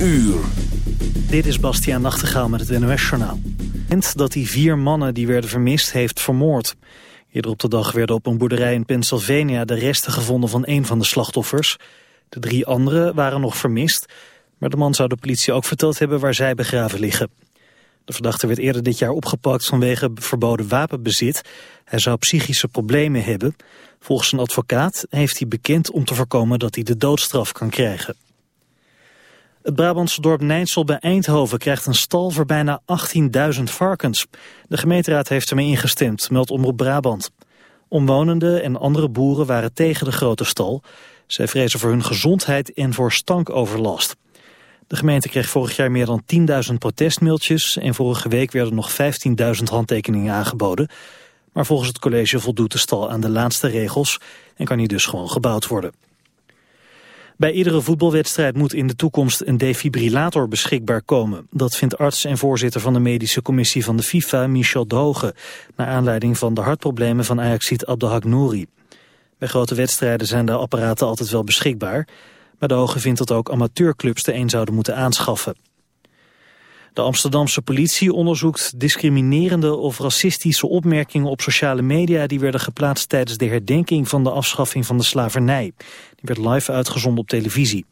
uur. Dit is Bastiaan Nachtegaal met het NOS-journaal. Dat die vier mannen die werden vermist heeft vermoord. Eerder op de dag werden op een boerderij in Pennsylvania de resten gevonden van een van de slachtoffers. De drie anderen waren nog vermist, maar de man zou de politie ook verteld hebben waar zij begraven liggen. De verdachte werd eerder dit jaar opgepakt vanwege verboden wapenbezit. Hij zou psychische problemen hebben. Volgens een advocaat heeft hij bekend om te voorkomen dat hij de doodstraf kan krijgen. Het Brabantse dorp Nijnsel bij Eindhoven krijgt een stal voor bijna 18.000 varkens. De gemeenteraad heeft ermee ingestemd, meldt Omroep Brabant. Omwonenden en andere boeren waren tegen de grote stal. Zij vrezen voor hun gezondheid en voor stankoverlast. De gemeente kreeg vorig jaar meer dan 10.000 protestmailtjes... en vorige week werden nog 15.000 handtekeningen aangeboden. Maar volgens het college voldoet de stal aan de laatste regels... en kan hij dus gewoon gebouwd worden. Bij iedere voetbalwedstrijd moet in de toekomst een defibrillator beschikbaar komen. Dat vindt arts en voorzitter van de medische commissie van de FIFA, Michel Droge... naar aanleiding van de hartproblemen van Ajaxiet Abdelhak Nouri. Bij grote wedstrijden zijn de apparaten altijd wel beschikbaar... maar Droge vindt dat ook amateurclubs de een zouden moeten aanschaffen. De Amsterdamse politie onderzoekt discriminerende of racistische opmerkingen op sociale media die werden geplaatst tijdens de herdenking van de afschaffing van de slavernij. Die werd live uitgezonden op televisie.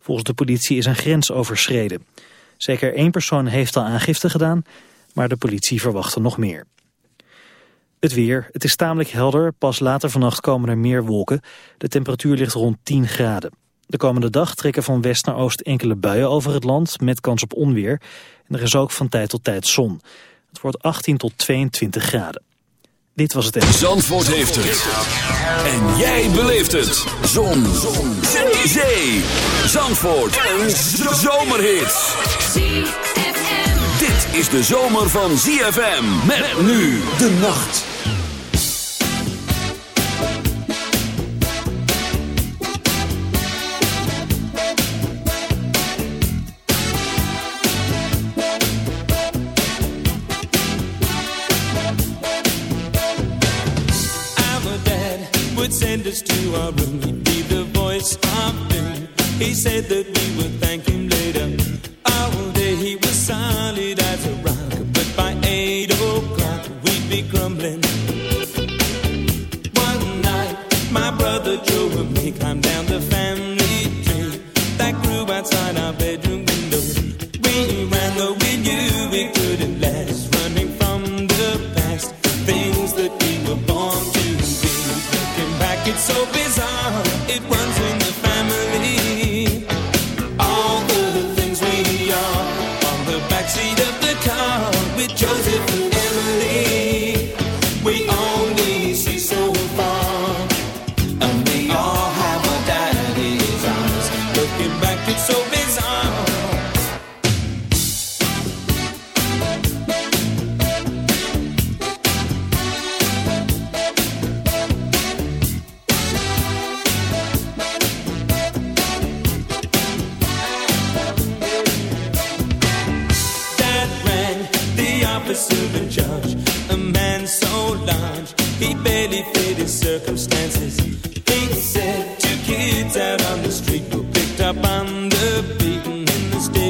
Volgens de politie is een grens overschreden. Zeker één persoon heeft al aangifte gedaan, maar de politie verwacht er nog meer. Het weer. Het is tamelijk helder. Pas later vannacht komen er meer wolken. De temperatuur ligt rond 10 graden. De komende dag trekken van west naar oost enkele buien over het land met kans op onweer. En er is ook van tijd tot tijd zon. Het wordt 18 tot 22 graden. Dit was het. Zandvoort heeft het. En jij beleeft het. Zon. zon. Zee. Zandvoort. Een zomerhit. Dit is de zomer van ZFM. Met nu de nacht. Said that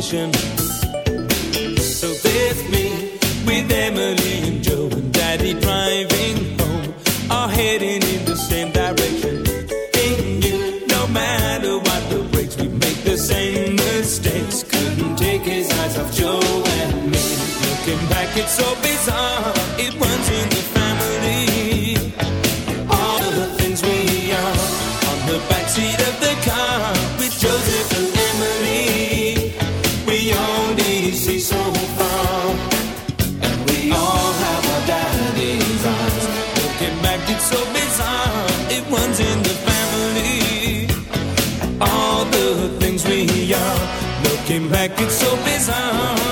station. So there's me with Emily and Joe and Daddy driving home, all heading in the same direction. He knew no matter what the breaks, we make the same mistakes. Couldn't take his eyes off Joe and me. Looking back, it's so bizarre. It Back, it's so bizarre.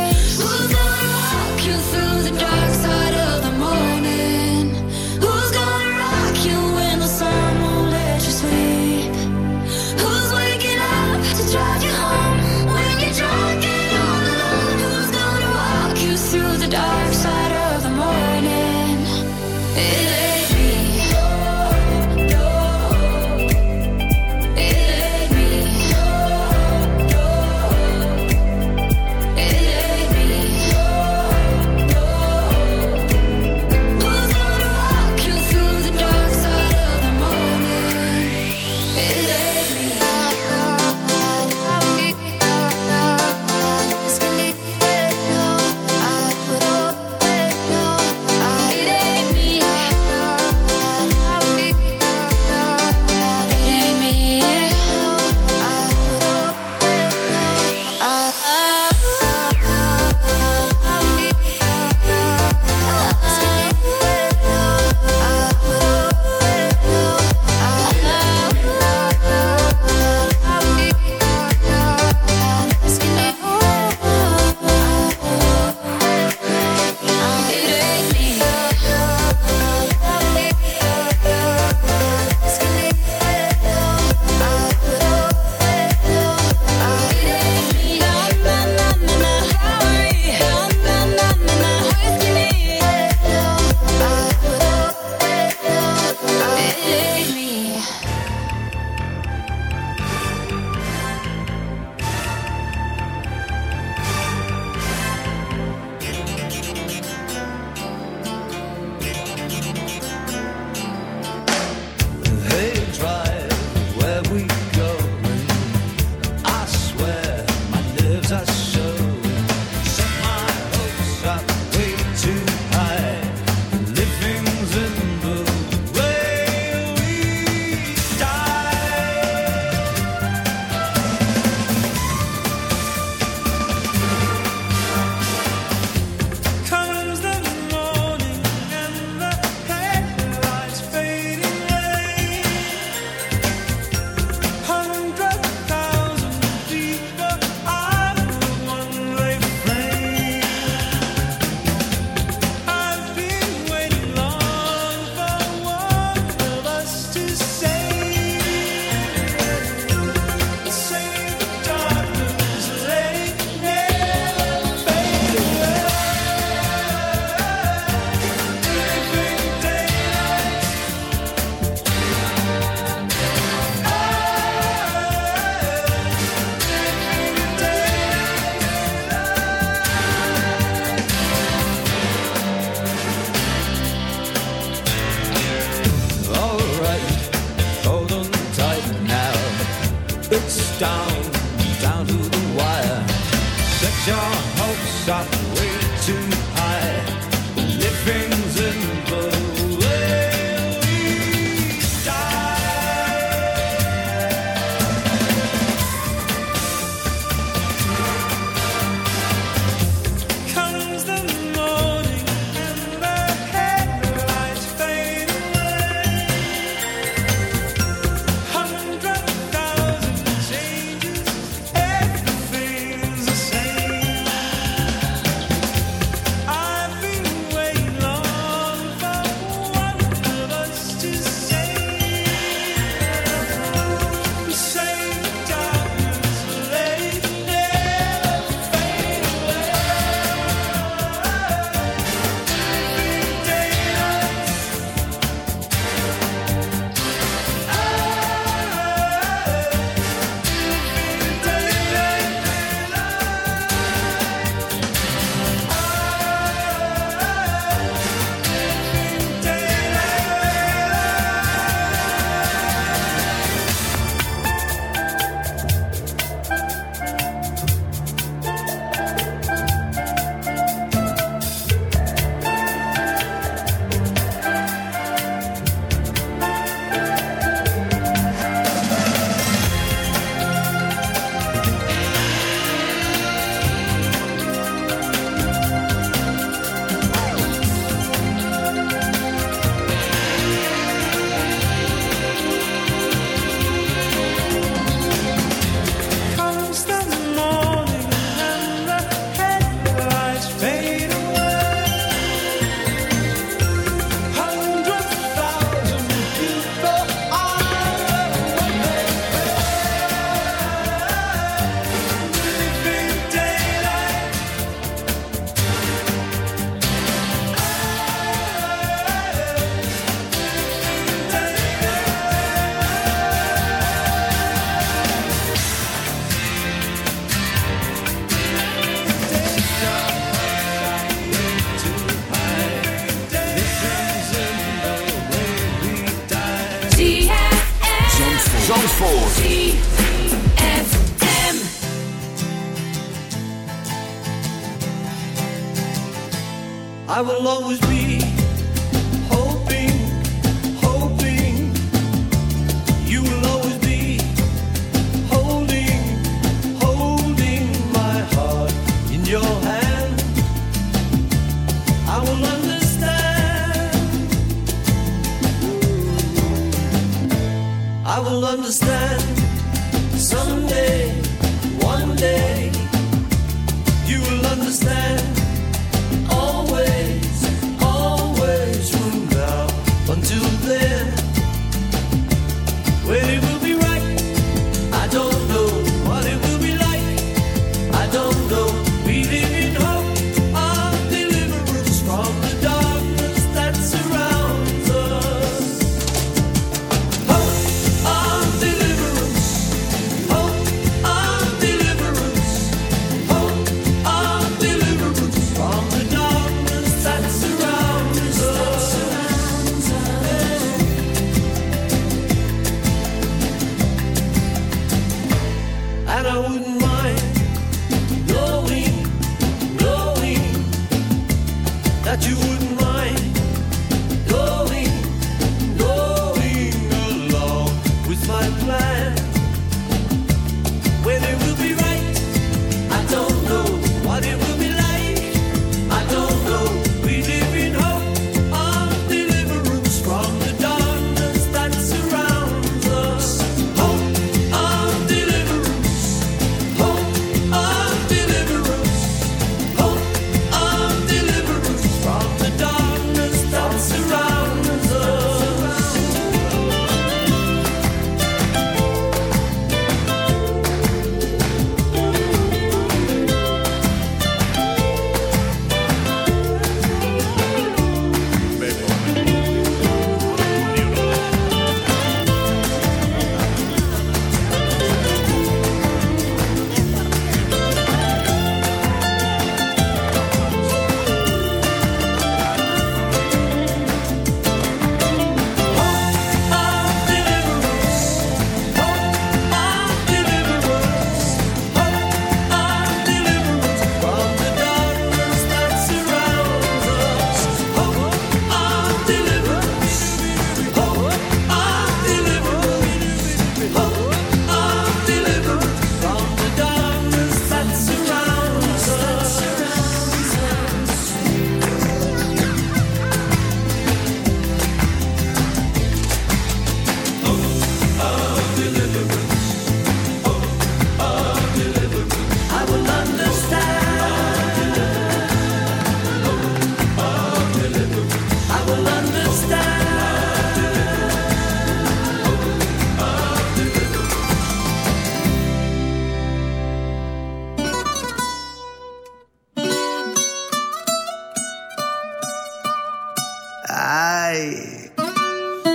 like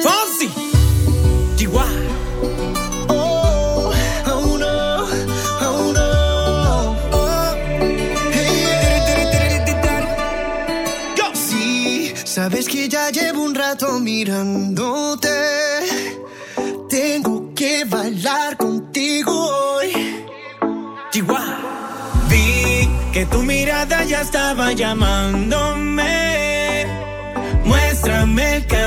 Fonzie, DY. Sabes que ya llevo un rato mirándote. Tengo que bailar contigo hoy. Chihuahua. Vi que tu mirada ya estaba llamándome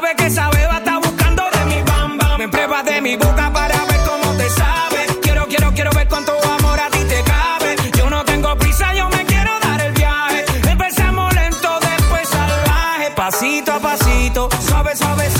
sabe que esa beba está buscando de mi bamba. Me pruebas de mi boca para ver cómo te sabe. Quiero, quiero, quiero ver cuánto amor a ti te cabe. Yo no tengo prisa, yo me quiero dar el viaje. Empezamos lento, después salvaje. Pasito a pasito, suave, suavecito. Nos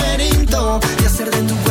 y hacer de tu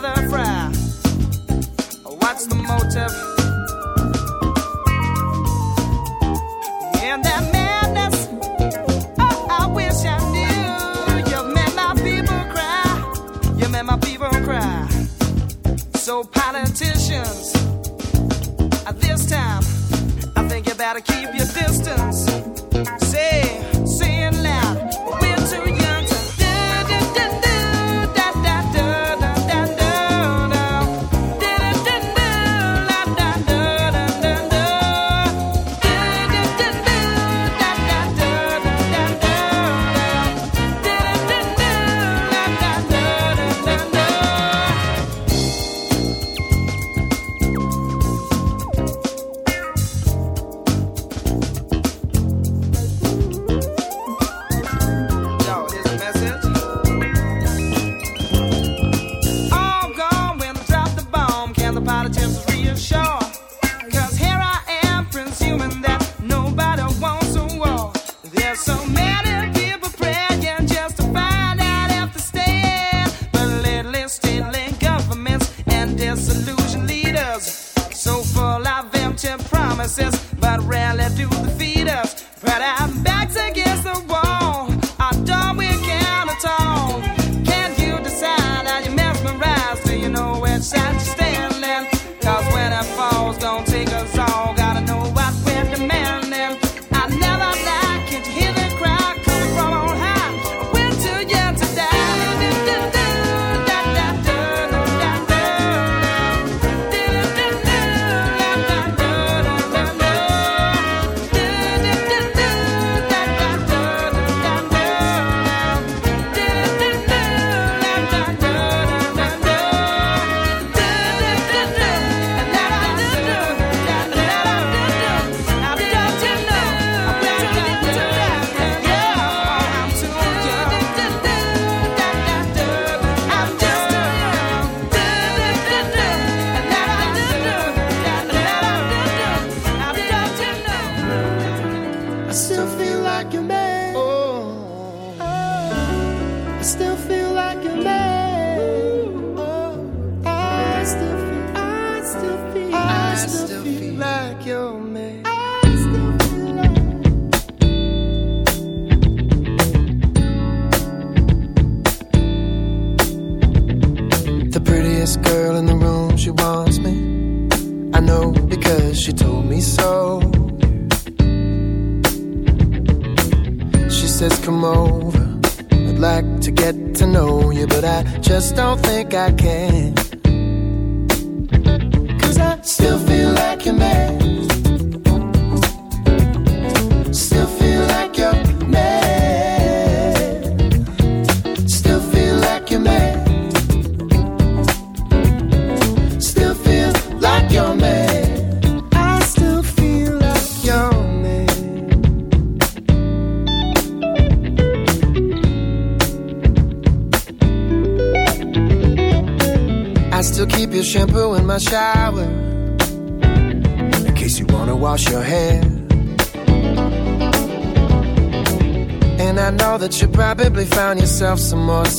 Brother Fry. What's the motive? That madness, oh, I wish I knew. You made my people cry. You made my people cry. So, politicians, at this time, I think you better keep your distance.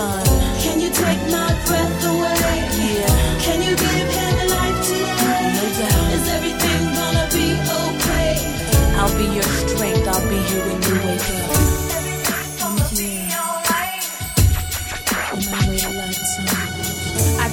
Day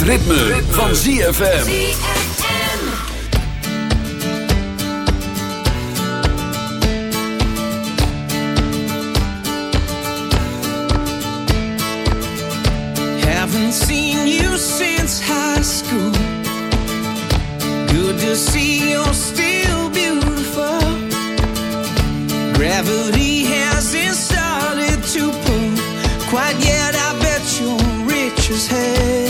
het ritme, ritme. van ZFM. Haven't seen you since high school. Good to see you're still beautiful. Gravity hasn't started to pull quite yet. I bet you're rich as hell.